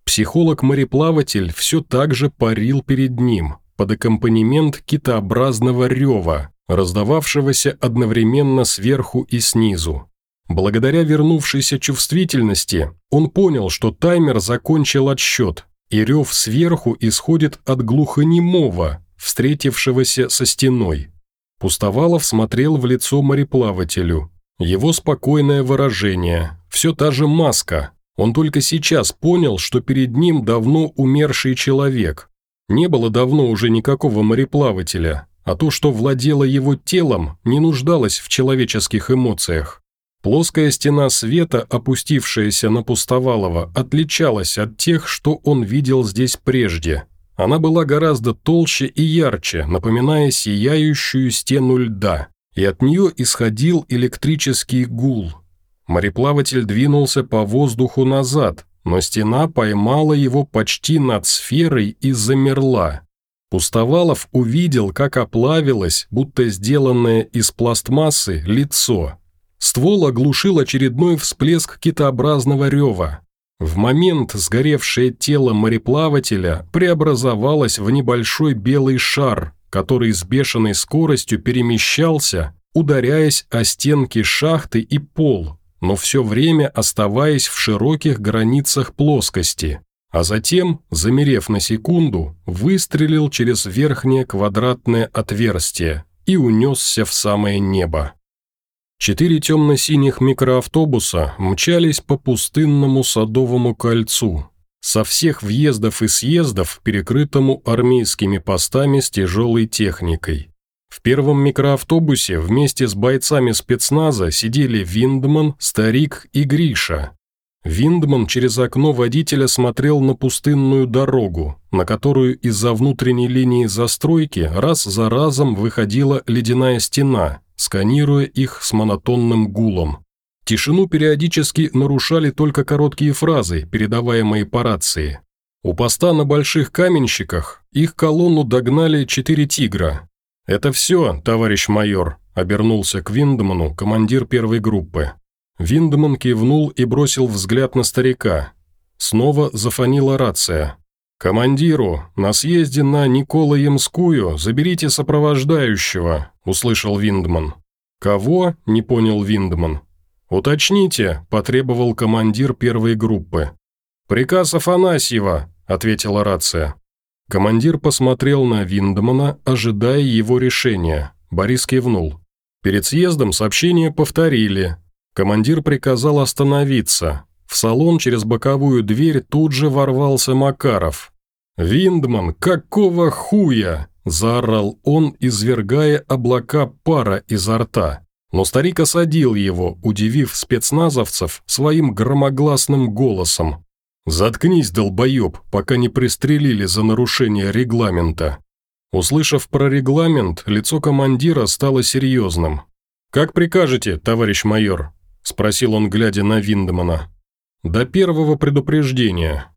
Психолог-мореплаватель все так же парил перед ним, под аккомпанемент китообразного рева, раздававшегося одновременно сверху и снизу. Благодаря вернувшейся чувствительности, он понял, что таймер закончил отсчет, и рев сверху исходит от глухонемого, встретившегося со стеной. Пустовалов смотрел в лицо мореплавателю. Его спокойное выражение, все та же маска. Он только сейчас понял, что перед ним давно умерший человек. Не было давно уже никакого мореплавателя, а то, что владело его телом, не нуждалось в человеческих эмоциях. Плоская стена света, опустившаяся на Пустовалова, отличалась от тех, что он видел здесь прежде. Она была гораздо толще и ярче, напоминая сияющую стену льда, и от нее исходил электрический гул. Мореплаватель двинулся по воздуху назад, но стена поймала его почти над сферой и замерла. Пустовалов увидел, как оплавилось, будто сделанное из пластмассы, лицо. Ствол оглушил очередной всплеск китообразного рева. В момент сгоревшее тело мореплавателя преобразовалось в небольшой белый шар, который с бешеной скоростью перемещался, ударяясь о стенки шахты и пол, но все время оставаясь в широких границах плоскости а затем, замерев на секунду, выстрелил через верхнее квадратное отверстие и унесся в самое небо. Четыре темно-синих микроавтобуса мчались по пустынному садовому кольцу, со всех въездов и съездов, перекрытому армейскими постами с тяжелой техникой. В первом микроавтобусе вместе с бойцами спецназа сидели Виндман, Старик и Гриша, Виндман через окно водителя смотрел на пустынную дорогу, на которую из-за внутренней линии застройки раз за разом выходила ледяная стена, сканируя их с монотонным гулом. Тишину периодически нарушали только короткие фразы, передаваемые по рации. У поста на Больших Каменщиках их колонну догнали четыре «Тигра». «Это все, товарищ майор», – обернулся к Виндману командир первой группы. Виндман кивнул и бросил взгляд на старика. Снова зафонила рация. «Командиру, на съезде на Николаемскую заберите сопровождающего», – услышал Виндман. «Кого?» – не понял Виндман. «Уточните», – потребовал командир первой группы. «Приказ Афанасьева», – ответила рация. Командир посмотрел на Виндмана, ожидая его решения. Борис кивнул. Перед съездом сообщение повторили, Командир приказал остановиться. В салон через боковую дверь тут же ворвался Макаров. «Виндман, какого хуя?» – заорал он, извергая облака пара изо рта. Но старик осадил его, удивив спецназовцев своим громогласным голосом. «Заткнись, долбоеб, пока не пристрелили за нарушение регламента». Услышав про регламент, лицо командира стало серьезным. «Как прикажете, товарищ майор?» – спросил он, глядя на Виндемана. «До первого предупреждения».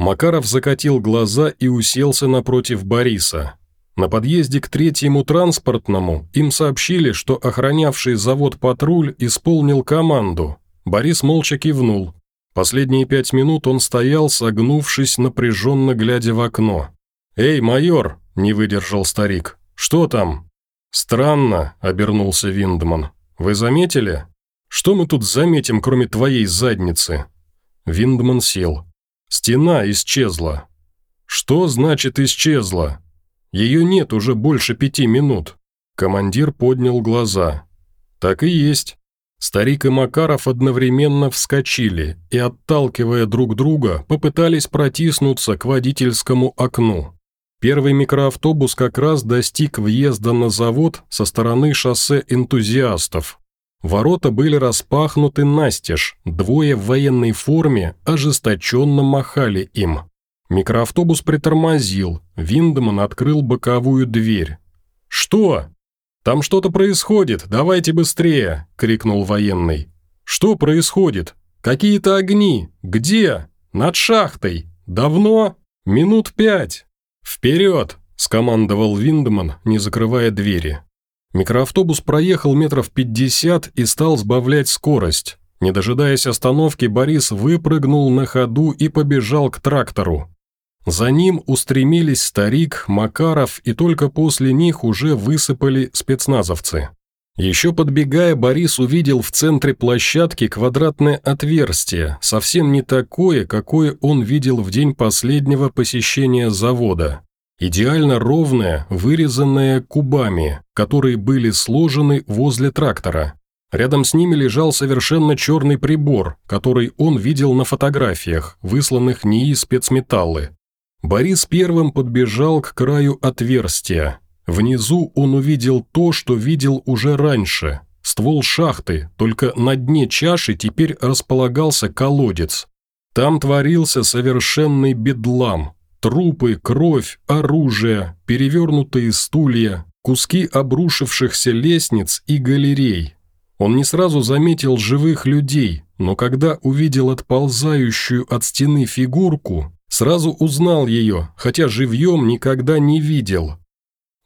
Макаров закатил глаза и уселся напротив Бориса. На подъезде к третьему транспортному им сообщили, что охранявший завод патруль исполнил команду. Борис молча кивнул. Последние пять минут он стоял, согнувшись, напряженно глядя в окно. «Эй, майор!» – не выдержал старик. «Что там?» «Странно», – обернулся Виндман. «Вы заметили?» Что мы тут заметим, кроме твоей задницы?» Виндман сел. «Стена исчезла». «Что значит исчезла?» «Ее нет уже больше пяти минут». Командир поднял глаза. «Так и есть. Старик и Макаров одновременно вскочили и, отталкивая друг друга, попытались протиснуться к водительскому окну. Первый микроавтобус как раз достиг въезда на завод со стороны шоссе энтузиастов. Ворота были распахнуты настежь, двое в военной форме ожесточенно махали им. Микроавтобус притормозил, Виндеман открыл боковую дверь. «Что?» «Там что-то происходит, давайте быстрее!» – крикнул военный. «Что происходит? Какие-то огни! Где? Над шахтой! Давно? Минут пять!» «Вперед!» – скомандовал Виндеман, не закрывая двери. Микроавтобус проехал метров пятьдесят и стал сбавлять скорость. Не дожидаясь остановки, Борис выпрыгнул на ходу и побежал к трактору. За ним устремились старик, Макаров, и только после них уже высыпали спецназовцы. Еще подбегая, Борис увидел в центре площадки квадратное отверстие, совсем не такое, какое он видел в день последнего посещения завода. Идеально ровное, вырезанное кубами, которые были сложены возле трактора. Рядом с ними лежал совершенно черный прибор, который он видел на фотографиях, высланных НИИ спецметаллы. Борис первым подбежал к краю отверстия. Внизу он увидел то, что видел уже раньше. Ствол шахты, только на дне чаши теперь располагался колодец. Там творился совершенный бедлам. Трупы, кровь, оружие, перевернутые стулья, куски обрушившихся лестниц и галерей. Он не сразу заметил живых людей, но когда увидел отползающую от стены фигурку, Сразу узнал ее, хотя живьем никогда не видел.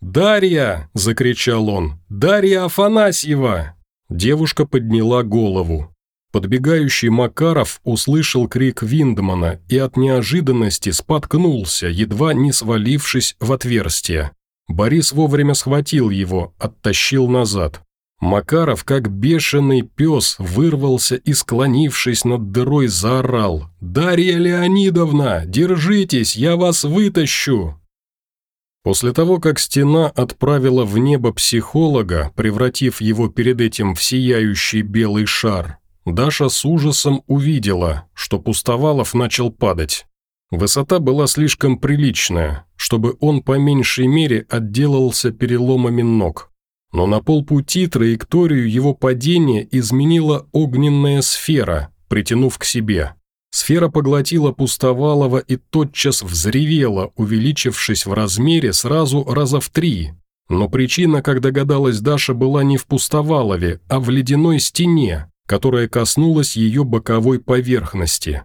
«Дарья!» – закричал он. «Дарья Афанасьева!» Девушка подняла голову. Подбегающий Макаров услышал крик Виндмана и от неожиданности споткнулся, едва не свалившись в отверстие. Борис вовремя схватил его, оттащил назад. Макаров, как бешеный пес, вырвался и, склонившись над дырой, заорал. «Дарья Леонидовна, держитесь, я вас вытащу!» После того, как стена отправила в небо психолога, превратив его перед этим в сияющий белый шар, Даша с ужасом увидела, что Пустовалов начал падать. Высота была слишком приличная, чтобы он по меньшей мере отделался переломами ног но на полпути траекторию его падения изменила огненная сфера, притянув к себе. Сфера поглотила Пустовалова и тотчас взревела, увеличившись в размере сразу раза в три. Но причина, как догадалась Даша, была не в Пустовалове, а в ледяной стене, которая коснулась ее боковой поверхности.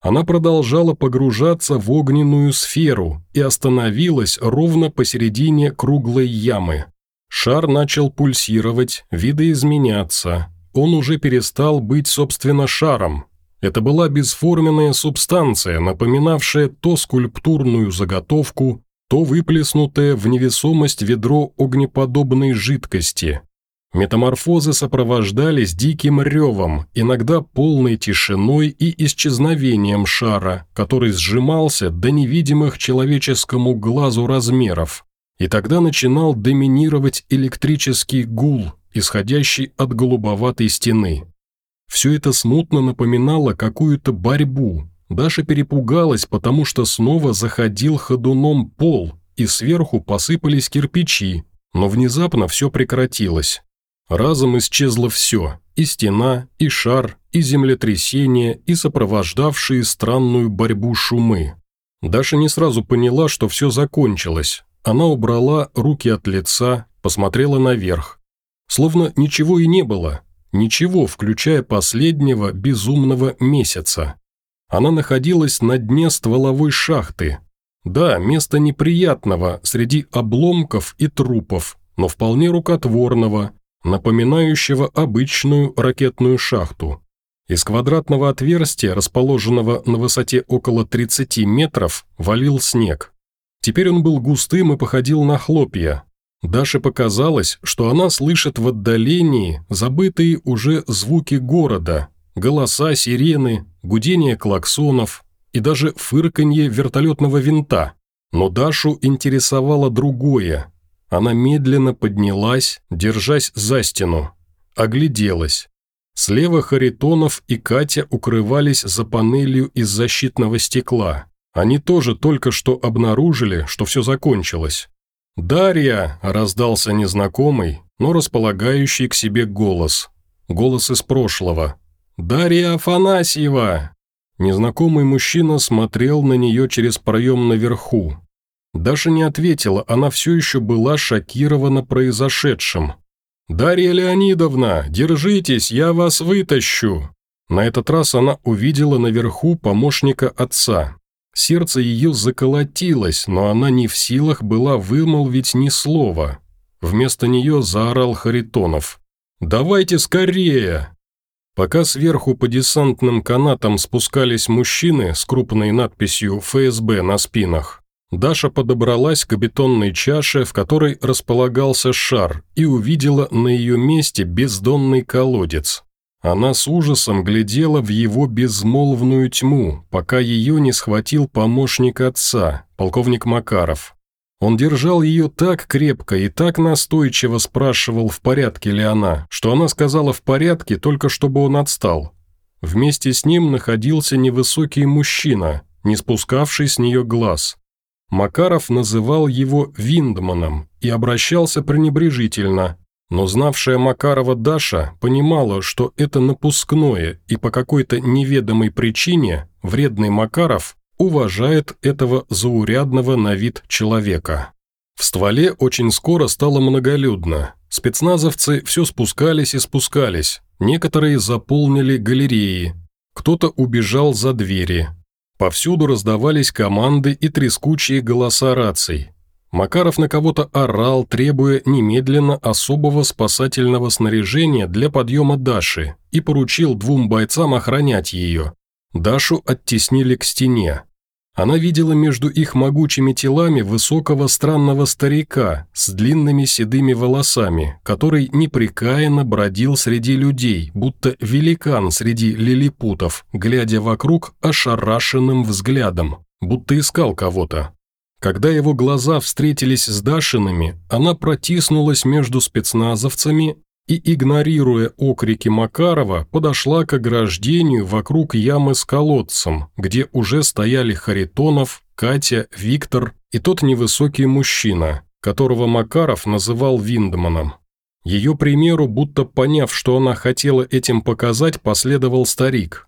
Она продолжала погружаться в огненную сферу и остановилась ровно посередине круглой ямы. Шар начал пульсировать, видоизменяться. Он уже перестал быть, собственно, шаром. Это была бесформенная субстанция, напоминавшая то скульптурную заготовку, то выплеснутое в невесомость ведро огнеподобной жидкости. Метаморфозы сопровождались диким ревом, иногда полной тишиной и исчезновением шара, который сжимался до невидимых человеческому глазу размеров. И тогда начинал доминировать электрический гул, исходящий от голубоватой стены. Все это смутно напоминало какую-то борьбу. Даша перепугалась, потому что снова заходил ходуном пол, и сверху посыпались кирпичи, но внезапно все прекратилось. Разом исчезло все – и стена, и шар, и землетрясение, и сопровождавшие странную борьбу шумы. Даша не сразу поняла, что все закончилось, она убрала руки от лица, посмотрела наверх. Словно ничего и не было. Ничего, включая последнего безумного месяца. Она находилась на дне стволовой шахты. Да, место неприятного среди обломков и трупов, но вполне рукотворного, напоминающего обычную ракетную шахту. Из квадратного отверстия, расположенного на высоте около 30 метров, валил снег. Теперь он был густым и походил на хлопья. Даше показалось, что она слышит в отдалении забытые уже звуки города, голоса сирены, гудение клаксонов и даже фырканье вертолетного винта. Но Дашу интересовало другое. Она медленно поднялась, держась за стену. Огляделась. Слева Харитонов и Катя укрывались за панелью из защитного стекла. Они тоже только что обнаружили, что все закончилось. «Дарья!» – раздался незнакомый, но располагающий к себе голос. Голос из прошлого. «Дарья Афанасьева!» Незнакомый мужчина смотрел на нее через проем наверху. Даша не ответила, она все еще была шокирована произошедшим. «Дарья Леонидовна, держитесь, я вас вытащу!» На этот раз она увидела наверху помощника отца. Сердце ее заколотилось, но она не в силах была вымолвить ни слова. Вместо нее заорал Харитонов. «Давайте скорее!» Пока сверху по десантным канатам спускались мужчины с крупной надписью «ФСБ» на спинах, Даша подобралась к бетонной чаше, в которой располагался шар, и увидела на ее месте бездонный колодец. Она с ужасом глядела в его безмолвную тьму, пока ее не схватил помощник отца, полковник Макаров. Он держал ее так крепко и так настойчиво спрашивал, в порядке ли она, что она сказала «в порядке», только чтобы он отстал. Вместе с ним находился невысокий мужчина, не спускавший с нее глаз. Макаров называл его Виндманом и обращался пренебрежительно, но знавшая Макарова Даша понимала, что это напускное, и по какой-то неведомой причине вредный Макаров уважает этого заурядного на вид человека. В стволе очень скоро стало многолюдно. Спецназовцы все спускались и спускались, некоторые заполнили галереи, кто-то убежал за двери, Повсюду раздавались команды и трескучие голоса раций. Макаров на кого-то орал, требуя немедленно особого спасательного снаряжения для подъема Даши и поручил двум бойцам охранять ее. Дашу оттеснили к стене. Она видела между их могучими телами высокого странного старика с длинными седыми волосами, который непрекаянно бродил среди людей, будто великан среди лилипутов, глядя вокруг ошарашенным взглядом, будто искал кого-то. Когда его глаза встретились с Дашиными, она протиснулась между спецназовцами и, игнорируя окрики Макарова, подошла к ограждению вокруг ямы с колодцем, где уже стояли Харитонов, Катя, Виктор и тот невысокий мужчина, которого Макаров называл Виндманом. Ее примеру, будто поняв, что она хотела этим показать, последовал старик.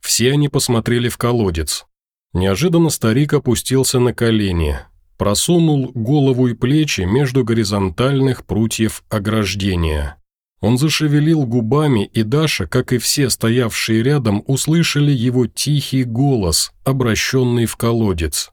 Все они посмотрели в колодец. Неожиданно старик опустился на колени, просунул голову и плечи между горизонтальных прутьев ограждения. Он зашевелил губами, и Даша, как и все стоявшие рядом, услышали его тихий голос, обращенный в колодец.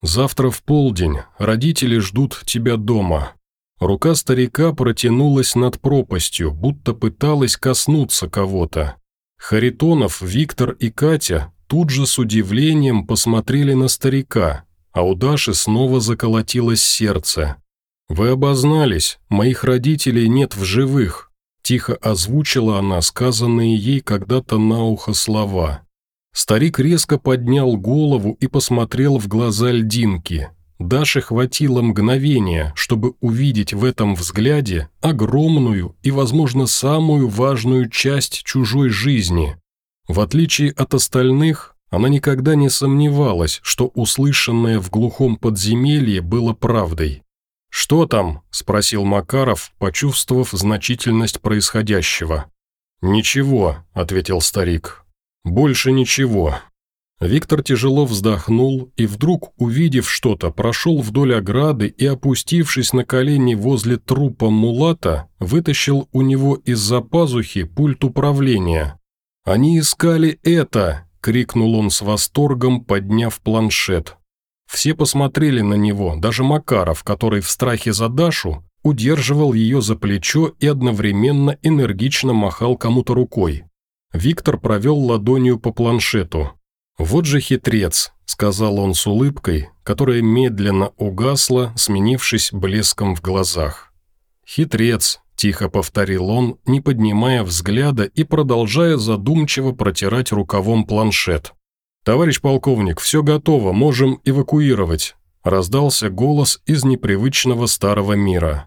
«Завтра в полдень родители ждут тебя дома». Рука старика протянулась над пропастью, будто пыталась коснуться кого-то. Харитонов, Виктор и Катя тут же с удивлением посмотрели на старика, а у Даши снова заколотилось сердце. «Вы обознались, моих родителей нет в живых, Тихо озвучила она сказанные ей когда-то на ухо слова. Старик резко поднял голову и посмотрел в глаза льдинки. Даше хватило мгновения, чтобы увидеть в этом взгляде огромную и, возможно, самую важную часть чужой жизни. В отличие от остальных, она никогда не сомневалась, что услышанное в глухом подземелье было правдой. «Что там?» – спросил Макаров, почувствовав значительность происходящего. «Ничего», – ответил старик. «Больше ничего». Виктор тяжело вздохнул и вдруг, увидев что-то, прошел вдоль ограды и, опустившись на колени возле трупа Мулата, вытащил у него из-за пазухи пульт управления. «Они искали это!» – крикнул он с восторгом, подняв планшет. Все посмотрели на него, даже Макаров, который в страхе за Дашу удерживал ее за плечо и одновременно энергично махал кому-то рукой. Виктор провел ладонью по планшету. «Вот же хитрец», — сказал он с улыбкой, которая медленно угасла, сменившись блеском в глазах. «Хитрец», — тихо повторил он, не поднимая взгляда и продолжая задумчиво протирать рукавом планшет. «Товарищ полковник, все готово, можем эвакуировать», – раздался голос из непривычного старого мира.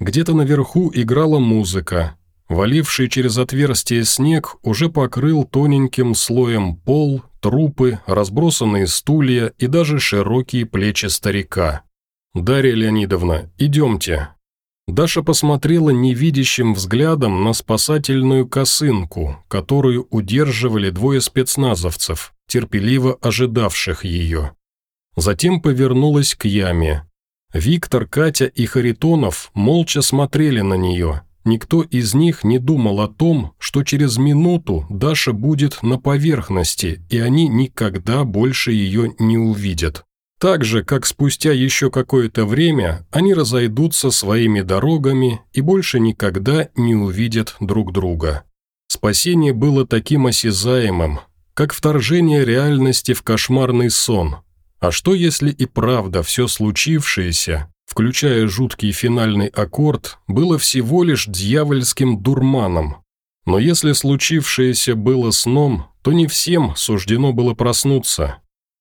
Где-то наверху играла музыка. Валивший через отверстие снег уже покрыл тоненьким слоем пол, трупы, разбросанные стулья и даже широкие плечи старика. «Дарья Леонидовна, идемте». Даша посмотрела невидящим взглядом на спасательную косынку, которую удерживали двое спецназовцев, терпеливо ожидавших ее. Затем повернулась к яме. Виктор, Катя и Харитонов молча смотрели на нее – Никто из них не думал о том, что через минуту Даша будет на поверхности, и они никогда больше ее не увидят. Так же, как спустя еще какое-то время они разойдутся своими дорогами и больше никогда не увидят друг друга. Спасение было таким осязаемым, как вторжение реальности в кошмарный сон. А что если и правда все случившееся включая жуткий финальный аккорд, было всего лишь дьявольским дурманом. Но если случившееся было сном, то не всем суждено было проснуться.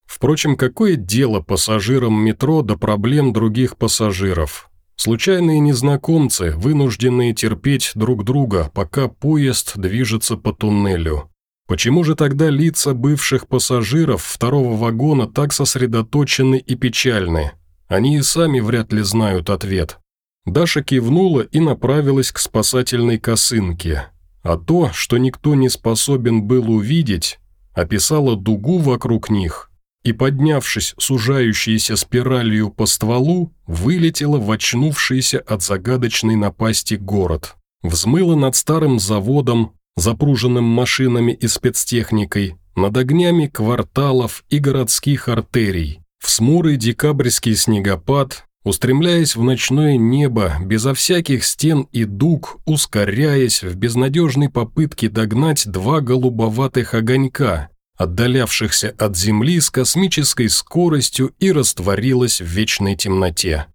Впрочем, какое дело пассажирам метро до проблем других пассажиров? Случайные незнакомцы, вынужденные терпеть друг друга, пока поезд движется по туннелю. Почему же тогда лица бывших пассажиров второго вагона так сосредоточены и печальны? Они и сами вряд ли знают ответ. Даша кивнула и направилась к спасательной косынке. А то, что никто не способен был увидеть, описала дугу вокруг них и, поднявшись сужающейся спиралью по стволу, вылетела в очнувшийся от загадочной напасти город. Взмыла над старым заводом, запруженным машинами и спецтехникой, над огнями кварталов и городских артерий, в смурый декабрьский снегопад, устремляясь в ночное небо, безо всяких стен и дуг, ускоряясь в безнадежной попытке догнать два голубоватых огонька, отдалявшихся от Земли с космической скоростью и растворилась в вечной темноте.